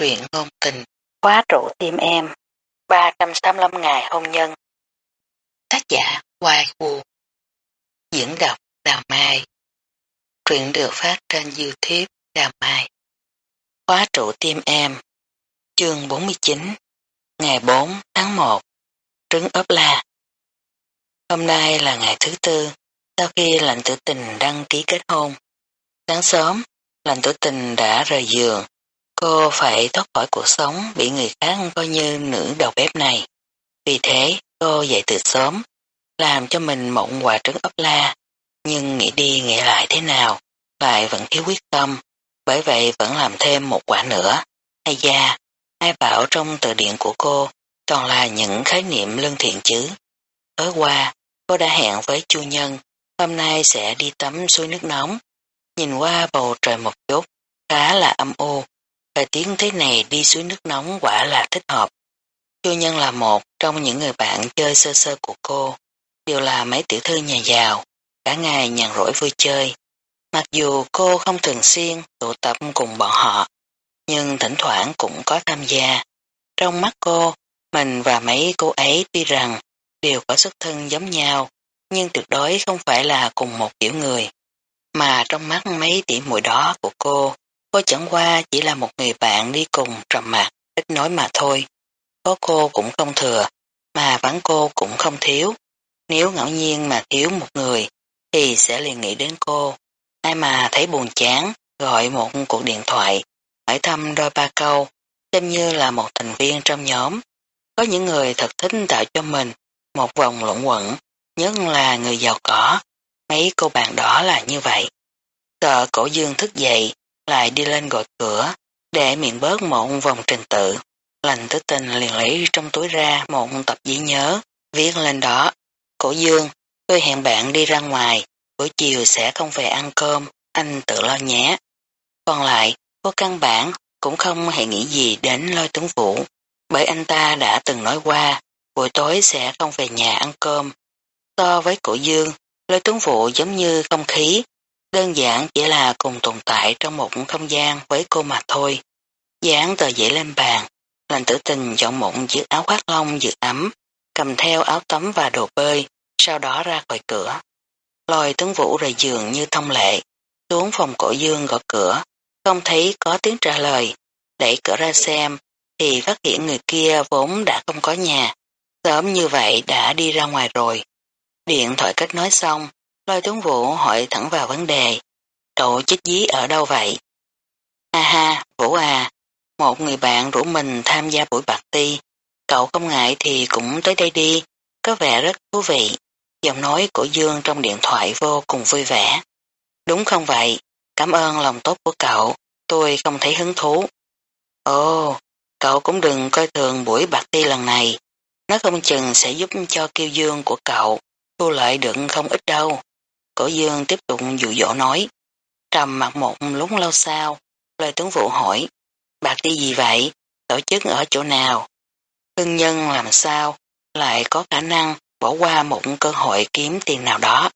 truyện ngôn tình, khóa trụ tim em, 385 ngày hôn nhân. Tác giả Hoài Vũ Diễn đọc Đào Mai. Truyện được phát trên Youtube Đào Mai. Khóa trụ tim em Chương 49 Ngày 4 tháng 1 Trứng ốp la. Hôm nay là ngày thứ tư sau khi lệnh tử tình đăng ký kết hôn. Sáng sớm, lệnh tử tình đã rời giường. Cô phải thoát khỏi cuộc sống bị người khác coi như nữ đầu bếp này. Vì thế, cô dậy từ sớm, làm cho mình mộng quả trứng ấp la, nhưng nghĩ đi nghĩ lại thế nào, lại vẫn thiếu quyết tâm, bởi vậy vẫn làm thêm một quả nữa. Hay da, ai bảo trong từ điển của cô toàn là những khái niệm lương thiện chứ. Tối qua, cô đã hẹn với chu nhân, hôm nay sẽ đi tắm suối nước nóng. Nhìn qua bầu trời một chút, khá là âm u, Thời tiết thế này đi suối nước nóng quả là thích hợp. Chu Nhân là một trong những người bạn chơi sơ sơ của cô, đều là mấy tiểu thư nhà giàu, cả ngày nhàn rỗi vui chơi. Mặc dù cô không thường xuyên tụ tập cùng bọn họ, nhưng thỉnh thoảng cũng có tham gia. Trong mắt cô, mình và mấy cô ấy tuy rằng đều có xuất thân giống nhau, nhưng tuyệt đối không phải là cùng một kiểu người. Mà trong mắt mấy tỷ muội đó của cô, Cô chẳng qua chỉ là một người bạn đi cùng trầm mặc, ít nói mà thôi. Có cô cũng không thừa, mà vắng cô cũng không thiếu. Nếu ngẫu nhiên mà thiếu một người, thì sẽ liền nghĩ đến cô. Ai mà thấy buồn chán, gọi một cuộc điện thoại, hỏi thăm đôi ba câu, xem như là một thành viên trong nhóm. Có những người thật thích tạo cho mình một vòng lộn quẩn, nhất là người giàu có. Mấy cô bạn đó là như vậy. Sợ cổ dương thức dậy, lại đi lên gọi cửa, để miệng bớt một vòng trình tự. Lành tử tình liền lấy trong túi ra một tập giấy nhớ, viết lên đó. Cổ dương, tôi hẹn bạn đi ra ngoài, buổi chiều sẽ không về ăn cơm, anh tự lo nhé. Còn lại, cô căn bản cũng không hề nghĩ gì đến lôi tướng vũ, bởi anh ta đã từng nói qua, buổi tối sẽ không về nhà ăn cơm. So với cổ dương, lôi tướng vũ giống như không khí, Đơn giản chỉ là cùng tồn tại trong một không gian với cô mà thôi. Dán tờ giấy lên bàn, lành tử tình chọn một chiếc áo khoác lông dự ấm, cầm theo áo tắm và đồ bơi, sau đó ra khỏi cửa. Lòi tướng vũ rời giường như thông lệ, xuống phòng cổ dương gõ cửa, không thấy có tiếng trả lời, đẩy cửa ra xem, thì phát hiện người kia vốn đã không có nhà, sớm như vậy đã đi ra ngoài rồi. Điện thoại kết nối xong, Lôi tướng Vũ hỏi thẳng vào vấn đề. Cậu chết dí ở đâu vậy? Ha ha, Vũ à, một người bạn rủ mình tham gia buổi bạc ti. Cậu không ngại thì cũng tới đây đi, có vẻ rất thú vị. Giọng nói của Dương trong điện thoại vô cùng vui vẻ. Đúng không vậy? Cảm ơn lòng tốt của cậu, tôi không thấy hứng thú. Ồ, cậu cũng đừng coi thường buổi bạc ti lần này. Nó không chừng sẽ giúp cho kiêu dương của cậu thu lợi được không ít đâu. Cổ dương tiếp tục dụ dỗ nói. Trầm mặt một lúc lâu sau, lời tướng vụ hỏi, bạc đi gì vậy, tổ chức ở chỗ nào? Hưng nhân làm sao lại có khả năng bỏ qua một cơ hội kiếm tiền nào đó.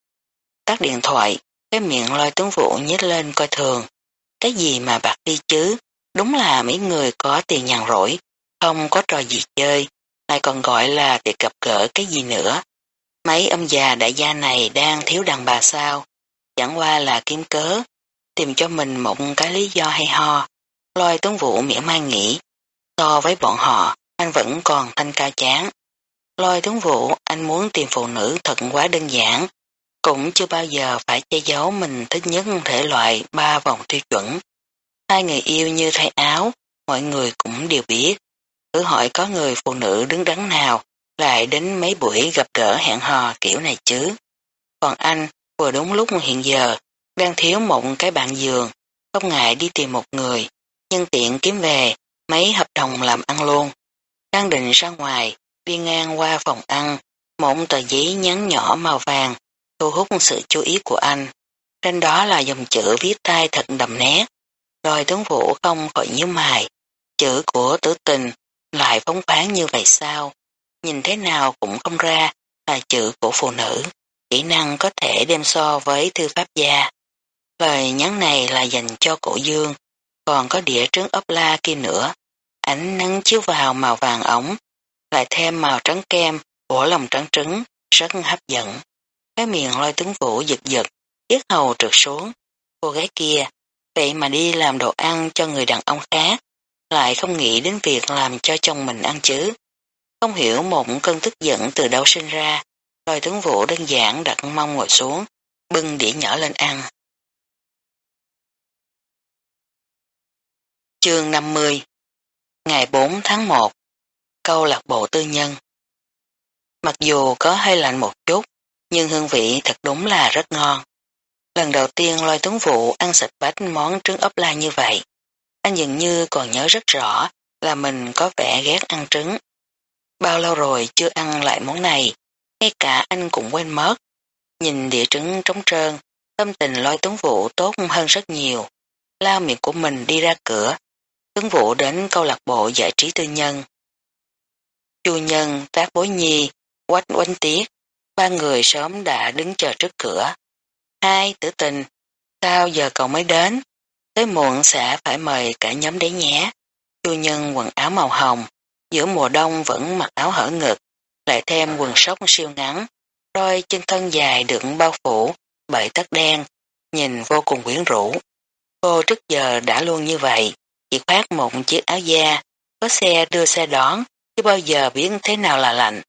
Tắt điện thoại, cái miệng lôi tướng vụ nhếch lên coi thường. Cái gì mà bạc đi chứ, đúng là mấy người có tiền nhàn rỗi, không có trò gì chơi, lại còn gọi là tiệc gặp gỡ cái gì nữa. Mấy ông già đại gia này đang thiếu đàn bà sao? Chẳng qua là kiếm cớ, tìm cho mình một cái lý do hay ho. Lôi tuấn vũ mỉa mai nghĩ, so với bọn họ, anh vẫn còn thanh cao chán. Lôi tuấn vũ, anh muốn tìm phụ nữ thật quá đơn giản, cũng chưa bao giờ phải che giấu mình thích nhất thể loại ba vòng tiêu chuẩn. Hai người yêu như thay áo, mọi người cũng đều biết. cứ hỏi có người phụ nữ đứng đắn nào lại đến mấy buổi gặp gỡ hẹn hò kiểu này chứ. Còn anh, vừa đúng lúc hiện giờ, đang thiếu một cái bạn giường, không ngại đi tìm một người, nhân tiện kiếm về, mấy hợp đồng làm ăn luôn. Đang định ra ngoài, đi ngang qua phòng ăn, một tờ giấy nhắn nhỏ màu vàng, thu hút sự chú ý của anh. Trên đó là dòng chữ viết tay thật đậm nét, rồi tướng vũ không khỏi nhíu mày. Chữ của tử tình lại phóng khoáng như vậy sao? Nhìn thế nào cũng không ra là chữ của phụ nữ, kỹ năng có thể đem so với thư pháp gia. Lời nhắn này là dành cho cổ dương, còn có đĩa trứng ốp la kia nữa, ánh nắng chiếu vào màu vàng ống, lại thêm màu trắng kem của lòng trắng trứng, rất hấp dẫn. Cái miệng lôi tướng vũ giật giật, yết hầu trượt xuống. Cô gái kia, vậy mà đi làm đồ ăn cho người đàn ông khác, lại không nghĩ đến việc làm cho chồng mình ăn chứ. Không hiểu một cơn tức giận từ đâu sinh ra, lôi tướng vũ đơn giản đặt mông ngồi xuống, bưng đĩa nhỏ lên ăn. Chương 50 Ngày 4 tháng 1 Câu lạc bộ tư nhân Mặc dù có hơi lạnh một chút, nhưng hương vị thật đúng là rất ngon. Lần đầu tiên loài tuấn vụ ăn sạch bách món trứng ốp la như vậy. Anh dường như còn nhớ rất rõ là mình có vẻ ghét ăn trứng. Bao lâu rồi chưa ăn lại món này, ngay cả anh cũng quên mất. Nhìn đĩa trứng trống trơn, tâm tình lôi tuấn vụ tốt hơn rất nhiều. Lao miệng của mình đi ra cửa, tuấn vụ đến câu lạc bộ giải trí tư nhân. Chu nhân, tác bối nhi, quách oanh tiết, ba người sớm đã đứng chờ trước cửa. Hai, tử tình, sao giờ cậu mới đến? Tới muộn sẽ phải mời cả nhóm đấy nhé. Chu nhân quần áo màu hồng, giữa mùa đông vẫn mặc áo hở ngực, lại thêm quần sóc siêu ngắn, đôi chân thân dài được bao phủ bởi tất đen, nhìn vô cùng quyến rũ. Cô trước giờ đã luôn như vậy, chỉ khoác một chiếc áo da, có xe đưa xe đón, chứ bao giờ biết thế nào là lạnh.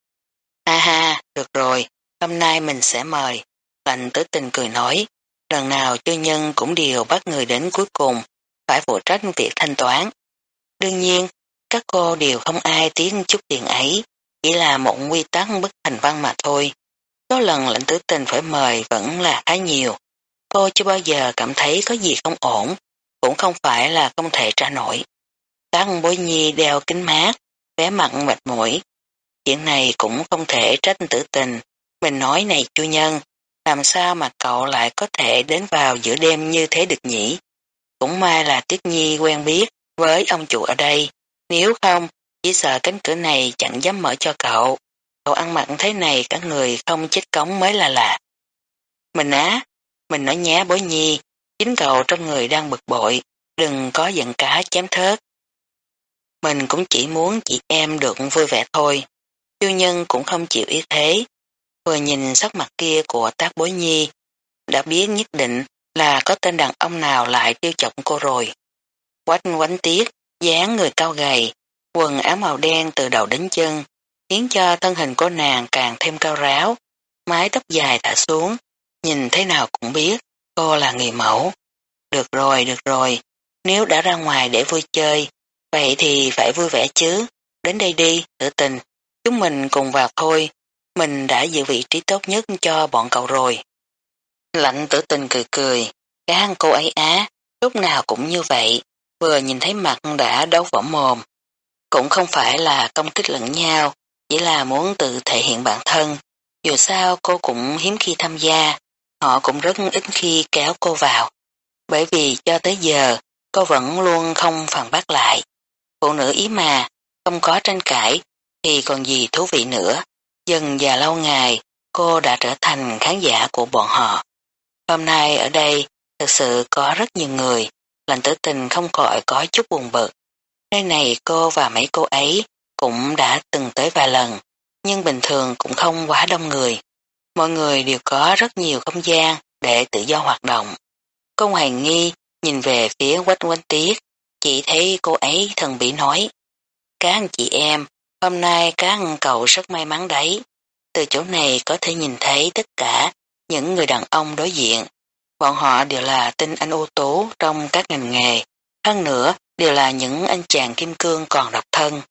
Ha ha, được rồi, hôm nay mình sẽ mời. Lạnh tử tình cười nói, lần nào chư nhân cũng đều bắt người đến cuối cùng, phải phụ trách việc thanh toán. Đương nhiên, các cô đều không ai tiếng chút tiền ấy, chỉ là một quy tắc bức thành văn mà thôi. Số lần lệnh tử tình phải mời vẫn là khá nhiều. Cô chưa bao giờ cảm thấy có gì không ổn, cũng không phải là không thể trả nổi. Các bối nhi đeo kính mát, vẻ mặt mệt mỏi. Chuyện này cũng không thể trách tử tình. Mình nói này chu nhân, làm sao mà cậu lại có thể đến vào giữa đêm như thế được nhỉ? Cũng may là Tiết Nhi quen biết với ông chủ ở đây. Nếu không, chỉ sợ cánh cửa này chẳng dám mở cho cậu. Cậu ăn mặn thế này cả người không chết cống mới là lạ. Mình á, mình nói nhá bối nhi, chính cậu trong người đang bực bội, đừng có giận cá chém thớt. Mình cũng chỉ muốn chị em được vui vẻ thôi. tiêu nhân cũng không chịu ý thế. Vừa nhìn sắc mặt kia của tác bối nhi, đã biết nhất định là có tên đàn ông nào lại tiêu chọc cô rồi. Quách quánh tiết, dáng người cao gầy, quần áo màu đen từ đầu đến chân, khiến cho thân hình của nàng càng thêm cao ráo, mái tóc dài thả xuống, nhìn thế nào cũng biết cô là người mẫu. Được rồi, được rồi, nếu đã ra ngoài để vui chơi, vậy thì phải vui vẻ chứ, đến đây đi, Tử tình, chúng mình cùng vào thôi, mình đã giữ vị trí tốt nhất cho bọn cậu rồi. Lạnh tử tình cười cười, gan cô ấy á, lúc nào cũng như vậy, vừa nhìn thấy mặt đã đấu võ mồm. Cũng không phải là công kích lẫn nhau, chỉ là muốn tự thể hiện bản thân. Dù sao cô cũng hiếm khi tham gia, họ cũng rất ít khi kéo cô vào. Bởi vì cho tới giờ, cô vẫn luôn không phản bác lại. Phụ nữ ý mà, không có tranh cãi, thì còn gì thú vị nữa. Dần và lâu ngày, cô đã trở thành khán giả của bọn họ. Hôm nay ở đây, thực sự có rất nhiều người, lành tử tình không khỏi có chút buồn bực. Nơi này cô và mấy cô ấy cũng đã từng tới vài lần, nhưng bình thường cũng không quá đông người. Mọi người đều có rất nhiều không gian để tự do hoạt động. Cô hoài Nghi nhìn về phía quách quanh tiết, chỉ thấy cô ấy thần bị nói. Các anh chị em, hôm nay các anh cậu rất may mắn đấy. Từ chỗ này có thể nhìn thấy tất cả những người đàn ông đối diện. Bọn họ đều là tinh anh ưu tú trong các ngành nghề, hơn nữa đều là những anh chàng kim cương còn độc thân.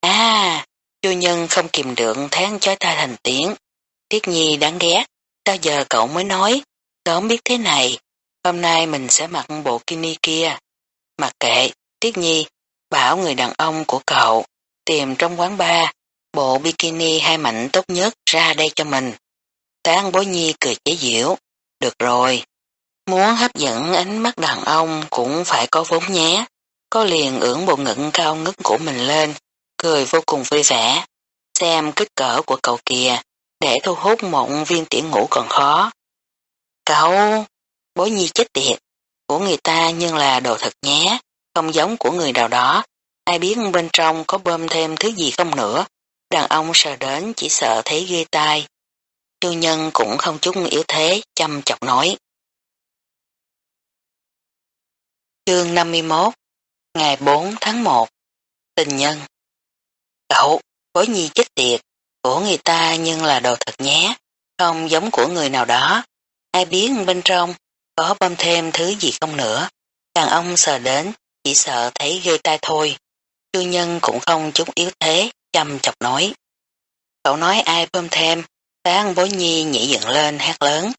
À, chu nhân không kìm được tháng chói tai thành tiếng. Tiết nhi đáng ghét, sao giờ cậu mới nói, sớm biết thế này, hôm nay mình sẽ mặc bộ kini kia. Mặc kệ, Tiết nhi, bảo người đàn ông của cậu, tìm trong quán bar, bộ bikini hai mảnh tốt nhất ra đây cho mình. Tán bối nhi cười chế diễu, được rồi, muốn hấp dẫn ánh mắt đàn ông cũng phải có vốn nhé. Có liền ưỡn bộ ngực cao ngất của mình lên, cười vô cùng vui vẻ. Xem kích cỡ của cậu kìa, để thu hút một viên tiễn ngủ còn khó. Cậu, bối nhi chết tiệt, của người ta nhưng là đồ thật nhé, không giống của người nào đó. ai biết bên trong có bơm thêm thứ gì không nữa. Đàn ông sợ đến chỉ sợ thấy ghê tai. Chu nhân cũng không chút yếu thế, chăm chọc nói. Chương 51 Ngày 4 tháng 1 Tình nhân Cậu, bối nhi chết tiệt, của người ta nhưng là đồ thật nhé, không giống của người nào đó. Ai biết bên trong có bơm thêm thứ gì không nữa. Đàn ông sờ đến, chỉ sợ thấy ghê tai thôi. Chu nhân cũng không chút yếu thế, chăm chọc nói. Cậu nói ai bơm thêm, sáng bối nhi nhảy dựng lên hát lớn.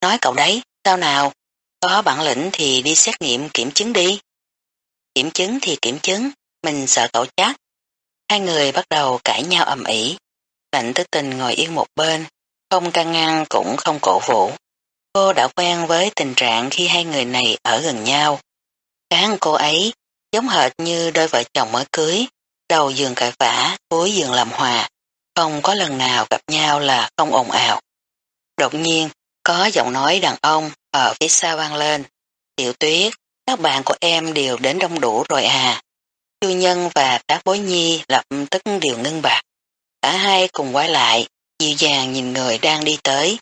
Nói cậu đấy, sao nào, có bản lĩnh thì đi xét nghiệm kiểm chứng đi. Kiểm chứng thì kiểm chứng, mình sợ cậu chắc. Hai người bắt đầu cãi nhau ầm ĩ. Lạnh tư tình ngồi yên một bên, không can ngăn cũng không cổ vũ. Cô đã quen với tình trạng khi hai người này ở gần nhau. Cán cô ấy giống hệt như đôi vợ chồng mới cưới, đầu giường cãi vã, cuối giường làm hòa, không có lần nào gặp nhau là không ồn ào. Đột nhiên, có giọng nói đàn ông ở phía sau vang lên. Tiểu tuyết, các bạn của em đều đến đông đủ rồi à. Chu nhân và các bối nhi lập tức đều ngưng bạc. Cả hai cùng quay lại, dịu dàng nhìn người đang đi tới.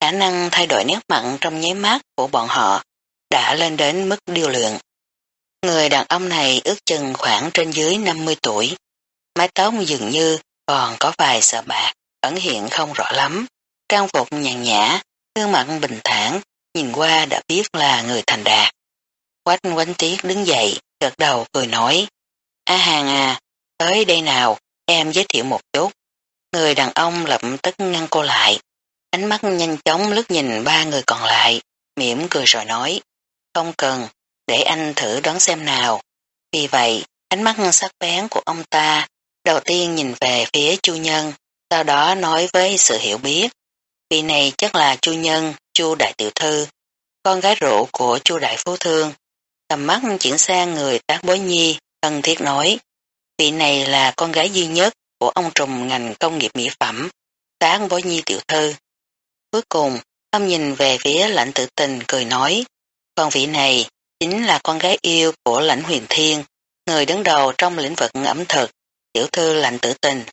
Khả năng thay đổi nét mặn trong nháy mắt của bọn họ đã lên đến mức điêu luyện. Người đàn ông này ước chừng khoảng trên dưới 50 tuổi. Mái tóc dường như còn có vài sợ bạc, ẩn hiện không rõ lắm. Trang phục nhàn nhã, gương mặt bình thản, nhìn qua đã biết là người thành đạt. Quách quánh tiết đứng dậy, gật đầu cười nói. A hàng à, tới đây nào, em giới thiệu một chút. Người đàn ông lập tức ngăn cô lại. Ánh mắt nhanh chóng lướt nhìn ba người còn lại, mỉm cười rồi nói. Không cần, để anh thử đoán xem nào. Vì vậy, ánh mắt sắc bén của ông ta đầu tiên nhìn về phía chu nhân, sau đó nói với sự hiểu biết. Vị này chắc là chu nhân, chu đại tiểu thư, con gái rượu của chu đại phú thương. Tầm mắt chuyển sang người tác bối nhi, thân thiết nói. Vị này là con gái duy nhất của ông trùm ngành công nghiệp mỹ phẩm, tác bối nhi tiểu thư. Cuối cùng, ông nhìn về phía lãnh tử tình cười nói, con vị này chính là con gái yêu của lãnh huyền thiên, người đứng đầu trong lĩnh vực ẩm thực, tiểu thư lạnh tử tình.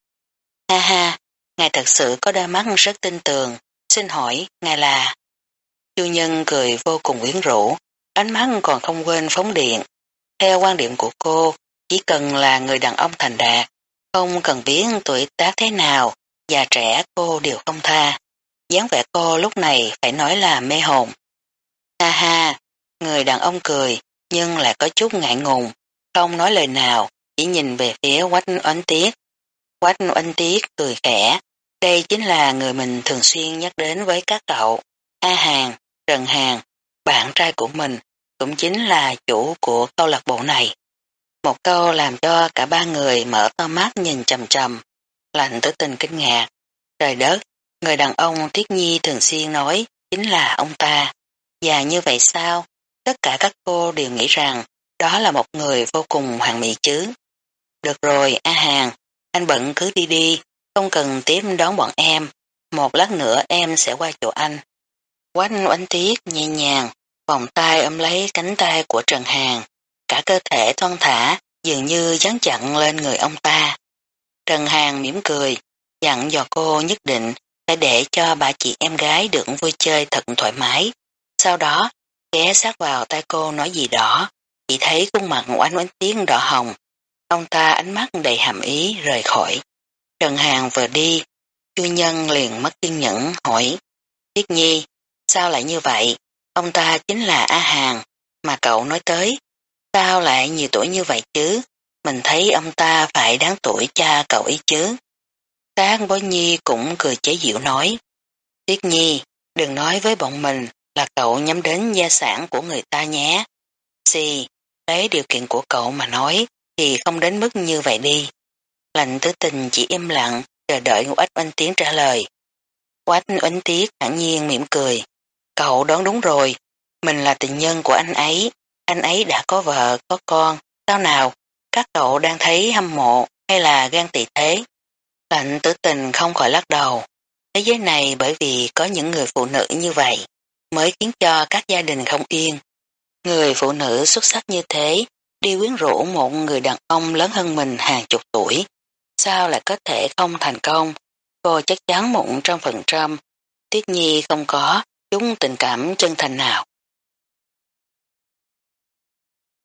Ha ha, ngài thật sự có đôi mắt rất tin tường, xin hỏi, ngài là... Chu nhân cười vô cùng quyến rũ, ánh mắt còn không quên phóng điện. Theo quan điểm của cô, chỉ cần là người đàn ông thành đạt, không cần biết tuổi tác thế nào, già trẻ cô đều không tha. dáng vẻ cô lúc này phải nói là mê hồn. Ha ha, người đàn ông cười, nhưng lại có chút ngại ngùng, không nói lời nào, chỉ nhìn về phía quách oánh tiết. Quách oánh tiết cười khẽ, đây chính là người mình thường xuyên nhắc đến với các cậu. A Hàng, Trần Hàng, bạn trai của mình, cũng chính là chủ của câu lạc bộ này. Một câu làm cho cả ba người mở to mắt nhìn trầm trầm, lạnh tử tình kinh ngạc. Trời đất, người đàn ông Tiết Nhi thường xuyên nói chính là ông ta. Và như vậy sao? Tất cả các cô đều nghĩ rằng đó là một người vô cùng hoàn mỹ chứ. Được rồi, A Hàng, anh bận cứ đi đi, không cần tiếp đón bọn em. Một lát nữa em sẽ qua chỗ anh. Quanh oánh tiết nhẹ nhàng, vòng tay ôm lấy cánh tay của Trần Hàng. Cả cơ thể thon thả, dường như dán chặn lên người ông ta. Trần Hàng mỉm cười, dặn dò cô nhất định phải để cho bà chị em gái được vui chơi thật thoải mái. Sau đó, ghé sát vào tay cô nói gì đó, chỉ thấy khuôn mặt oánh oánh tiếng đỏ hồng. Ông ta ánh mắt đầy hàm ý rời khỏi. Trần Hàng vừa đi, chu nhân liền mất kiên nhẫn hỏi, Tiết Nhi, sao lại như vậy? Ông ta chính là A Hàng, mà cậu nói tới. Sao lại nhiều tuổi như vậy chứ? Mình thấy ông ta phải đáng tuổi cha cậu ấy chứ. Các bối nhi cũng cười chế diệu nói. Tiết Nhi, đừng nói với bọn mình là cậu nhắm đến gia sản của người ta nhé. Xì, lấy điều kiện của cậu mà nói thì không đến mức như vậy đi. Lạnh tứ tình chỉ im lặng, chờ đợi Quách Oanh Tiến trả lời. Quách Oanh Tiết hẳn nhiên mỉm cười. Cậu đoán đúng rồi, mình là tình nhân của anh ấy, anh ấy đã có vợ, có con, sao nào, các cậu đang thấy hâm mộ hay là gan tị thế? Lạnh tử tình không khỏi lắc đầu. Thế giới này bởi vì có những người phụ nữ như vậy, mới khiến cho các gia đình không yên. Người phụ nữ xuất sắc như thế, đi quyến rũ một người đàn ông lớn hơn mình hàng chục tuổi, sao lại có thể không thành công, cô chắc chắn mụn trăm phần trăm, Tiết Nhi không có chúng tình cảm chân thành nào.